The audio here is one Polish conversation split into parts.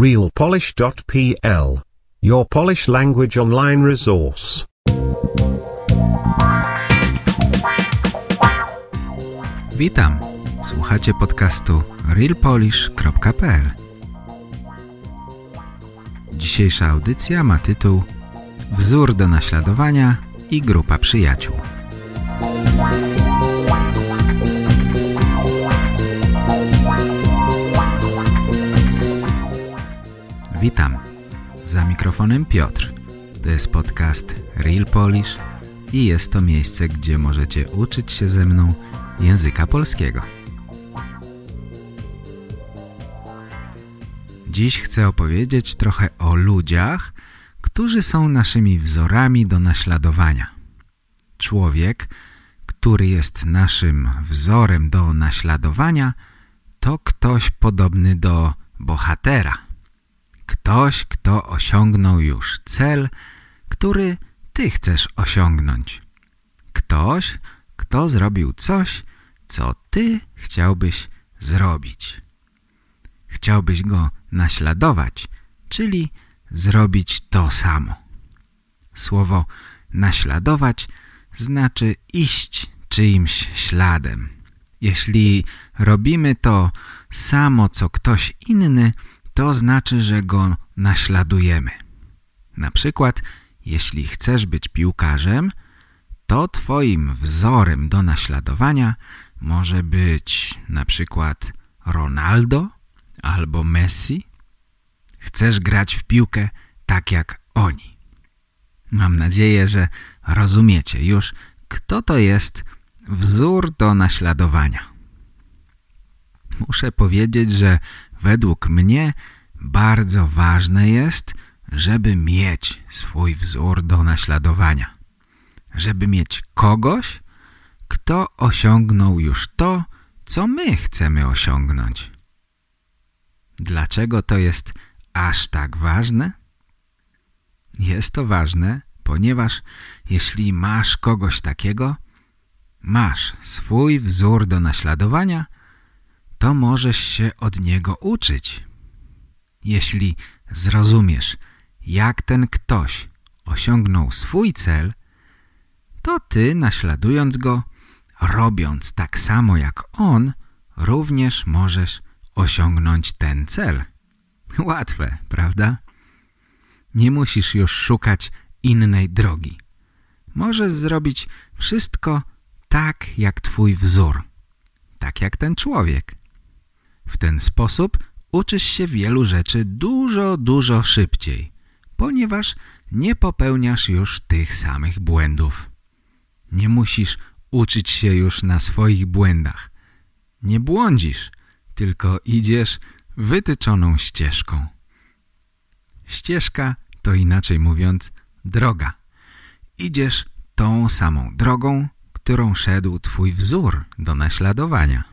realpolish.pl. Your Polish language online resource. Witam. Słuchacie podcastu realpolish.pl. Dzisiejsza audycja ma tytuł Wzór do naśladowania i grupa przyjaciół. Witam. Za mikrofonem Piotr. To jest podcast Real Polish i jest to miejsce, gdzie możecie uczyć się ze mną języka polskiego. Dziś chcę opowiedzieć trochę o ludziach, którzy są naszymi wzorami do naśladowania. Człowiek, który jest naszym wzorem do naśladowania, to ktoś podobny do bohatera. Ktoś, kto osiągnął już cel, który ty chcesz osiągnąć. Ktoś, kto zrobił coś, co ty chciałbyś zrobić. Chciałbyś go naśladować, czyli zrobić to samo. Słowo naśladować znaczy iść czyimś śladem. Jeśli robimy to samo, co ktoś inny, to znaczy, że go naśladujemy. Na przykład, jeśli chcesz być piłkarzem, to twoim wzorem do naśladowania może być na przykład Ronaldo albo Messi. Chcesz grać w piłkę tak jak oni. Mam nadzieję, że rozumiecie już, kto to jest wzór do naśladowania. Muszę powiedzieć, że według mnie bardzo ważne jest, żeby mieć swój wzór do naśladowania. Żeby mieć kogoś, kto osiągnął już to, co my chcemy osiągnąć. Dlaczego to jest aż tak ważne? Jest to ważne, ponieważ jeśli masz kogoś takiego, masz swój wzór do naśladowania, to możesz się od niego uczyć. Jeśli zrozumiesz, jak ten ktoś osiągnął swój cel, to ty, naśladując go, robiąc tak samo jak on, również możesz osiągnąć ten cel. Łatwe, prawda? Nie musisz już szukać innej drogi. Możesz zrobić wszystko tak jak twój wzór, tak jak ten człowiek. W ten sposób uczysz się wielu rzeczy dużo, dużo szybciej, ponieważ nie popełniasz już tych samych błędów. Nie musisz uczyć się już na swoich błędach. Nie błądzisz, tylko idziesz wytyczoną ścieżką. Ścieżka to inaczej mówiąc droga. Idziesz tą samą drogą, którą szedł twój wzór do naśladowania.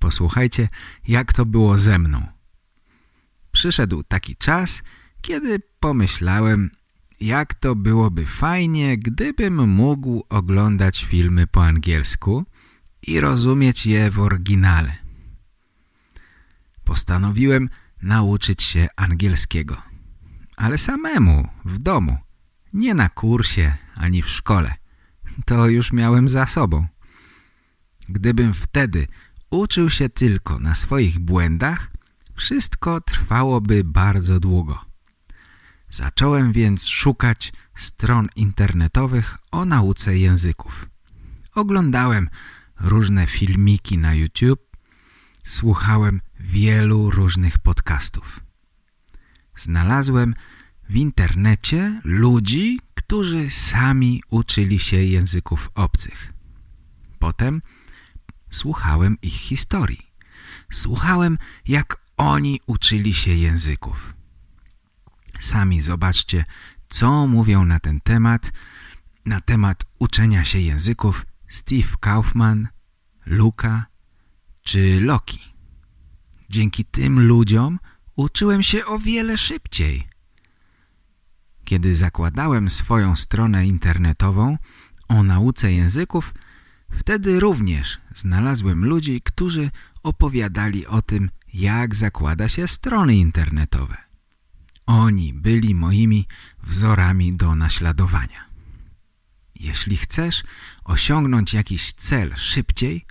Posłuchajcie, jak to było ze mną. Przyszedł taki czas, kiedy pomyślałem, jak to byłoby fajnie, gdybym mógł oglądać filmy po angielsku i rozumieć je w oryginale. Postanowiłem nauczyć się angielskiego. Ale samemu, w domu. Nie na kursie, ani w szkole. To już miałem za sobą. Gdybym wtedy uczył się tylko na swoich błędach, wszystko trwałoby bardzo długo. Zacząłem więc szukać stron internetowych o nauce języków. Oglądałem różne filmiki na YouTube, słuchałem wielu różnych podcastów. Znalazłem w internecie ludzi, którzy sami uczyli się języków obcych. Potem słuchałem ich historii. Słuchałem, jak oni uczyli się języków. Sami zobaczcie, co mówią na ten temat, na temat uczenia się języków Steve Kaufman, Luka czy Loki. Dzięki tym ludziom uczyłem się o wiele szybciej. Kiedy zakładałem swoją stronę internetową o nauce języków, wtedy również znalazłem ludzi, którzy opowiadali o tym, jak zakłada się strony internetowe. Oni byli moimi wzorami do naśladowania. Jeśli chcesz osiągnąć jakiś cel szybciej,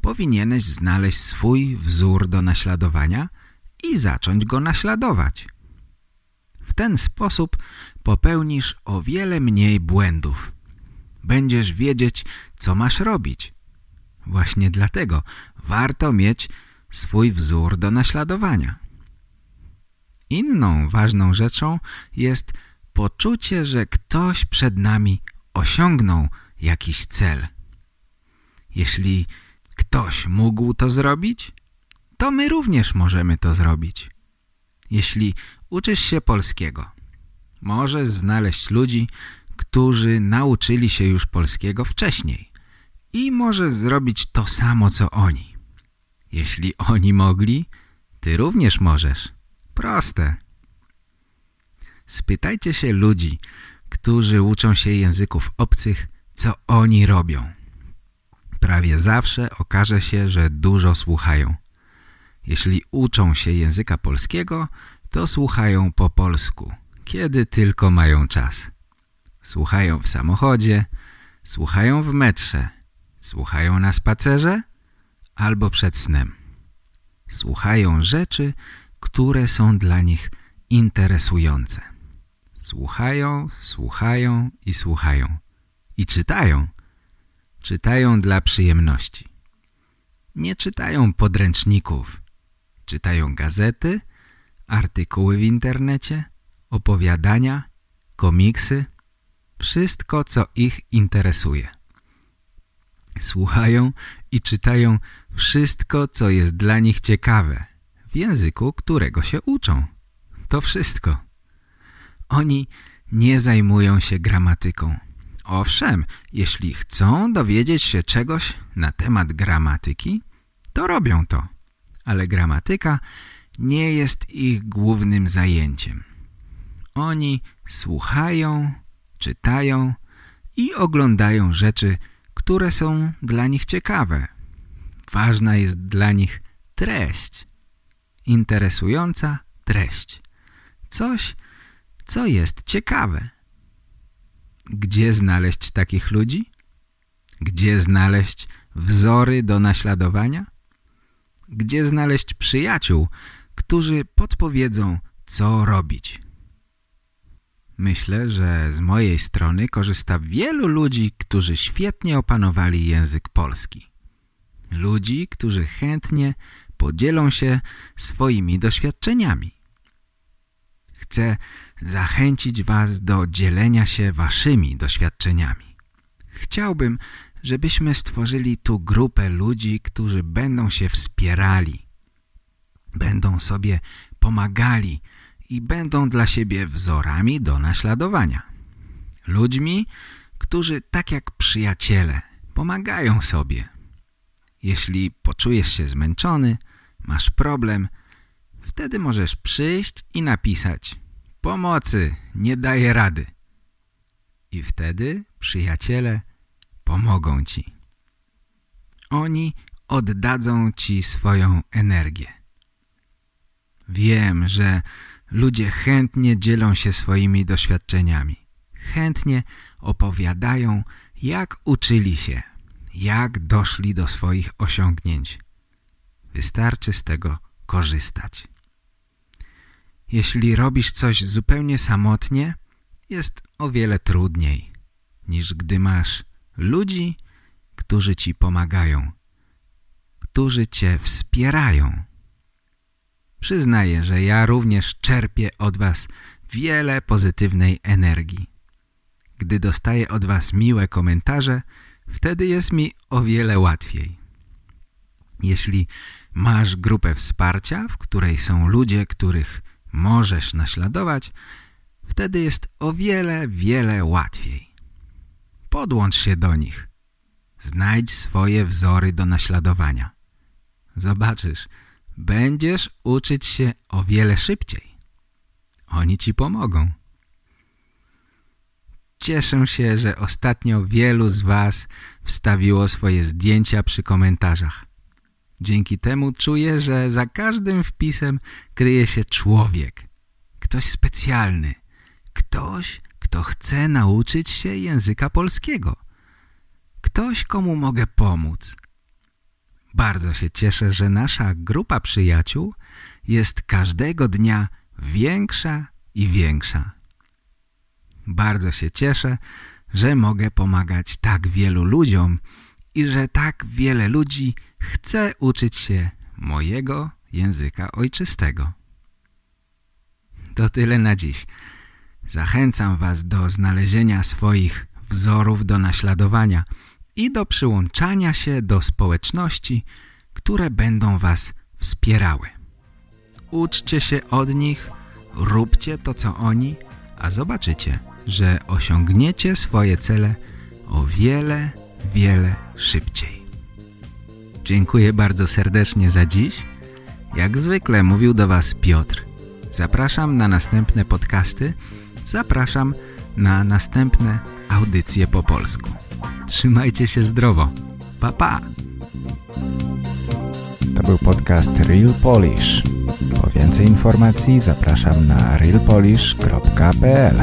powinieneś znaleźć swój wzór do naśladowania i zacząć go naśladować. W ten sposób popełnisz o wiele mniej błędów. Będziesz wiedzieć, co masz robić. Właśnie dlatego warto mieć swój wzór do naśladowania. Inną ważną rzeczą jest poczucie, że ktoś przed nami osiągnął jakiś cel. Jeśli ktoś mógł to zrobić, to my również możemy to zrobić. Jeśli uczysz się polskiego, możesz znaleźć ludzi, którzy nauczyli się już polskiego wcześniej i możesz zrobić to samo, co oni. Jeśli oni mogli, ty również możesz. Proste. Spytajcie się ludzi, którzy uczą się języków obcych, co oni robią. Prawie zawsze okaże się, że dużo słuchają. Jeśli uczą się języka polskiego, to słuchają po polsku, kiedy tylko mają czas. Słuchają w samochodzie, słuchają w metrze, słuchają na spacerze albo przed snem. Słuchają rzeczy, które są dla nich interesujące. Słuchają, słuchają i słuchają. I czytają. Czytają dla przyjemności. Nie czytają podręczników. Czytają gazety, artykuły w internecie, opowiadania, komiksy, wszystko, co ich interesuje. Słuchają i czytają wszystko, co jest dla nich ciekawe, w języku, którego się uczą. To wszystko. Oni nie zajmują się gramatyką. Owszem, jeśli chcą dowiedzieć się czegoś na temat gramatyki, to robią to. Ale gramatyka nie jest ich głównym zajęciem. Oni słuchają, czytają i oglądają rzeczy, które są dla nich ciekawe. Ważna jest dla nich treść. Interesująca treść. Coś, co jest ciekawe. Gdzie znaleźć takich ludzi? Gdzie znaleźć wzory do naśladowania? Gdzie znaleźć przyjaciół, którzy podpowiedzą, co robić? Myślę, że z mojej strony korzysta wielu ludzi, którzy świetnie opanowali język polski. Ludzi, którzy chętnie podzielą się swoimi doświadczeniami. Chcę zachęcić Was do dzielenia się Waszymi doświadczeniami. Chciałbym, żebyśmy stworzyli tu grupę ludzi, którzy będą się wspierali, będą sobie pomagali i będą dla siebie wzorami do naśladowania. Ludźmi, którzy tak jak przyjaciele pomagają sobie. Jeśli poczujesz się zmęczony, masz problem, wtedy możesz przyjść i napisać Pomocy, nie daję rady. I wtedy przyjaciele pomogą ci. Oni oddadzą ci swoją energię. Wiem, że ludzie chętnie dzielą się swoimi doświadczeniami. Chętnie opowiadają, jak uczyli się, jak doszli do swoich osiągnięć. Wystarczy z tego korzystać. Jeśli robisz coś zupełnie samotnie, jest o wiele trudniej, niż gdy masz ludzi, którzy ci pomagają, którzy cię wspierają. Przyznaję, że ja również czerpię od was wiele pozytywnej energii. Gdy dostaję od was miłe komentarze, wtedy jest mi o wiele łatwiej. Jeśli masz grupę wsparcia, w której są ludzie, których możesz naśladować, wtedy jest o wiele, wiele łatwiej. Podłącz się do nich. Znajdź swoje wzory do naśladowania. Zobaczysz, będziesz uczyć się o wiele szybciej. Oni ci pomogą. Cieszę się, że ostatnio wielu z Was wstawiło swoje zdjęcia przy komentarzach. Dzięki temu czuję, że za każdym wpisem kryje się człowiek. Ktoś specjalny. Ktoś, kto chce nauczyć się języka polskiego. Ktoś, komu mogę pomóc. Bardzo się cieszę, że nasza grupa przyjaciół jest każdego dnia większa i większa. Bardzo się cieszę, że mogę pomagać tak wielu ludziom i że tak wiele ludzi chce uczyć się mojego języka ojczystego. To tyle na dziś. Zachęcam Was do znalezienia swoich wzorów do naśladowania i do przyłączania się do społeczności, które będą Was wspierały. Uczcie się od nich, róbcie to, co oni, a zobaczycie, że osiągniecie swoje cele o wiele, wiele szybciej. Dziękuję bardzo serdecznie za dziś. Jak zwykle mówił do Was Piotr. Zapraszam na następne podcasty, zapraszam na następne audycje po polsku. Trzymajcie się zdrowo. Pa, pa! To był podcast Real Polish. Po więcej informacji zapraszam na realpolish.pl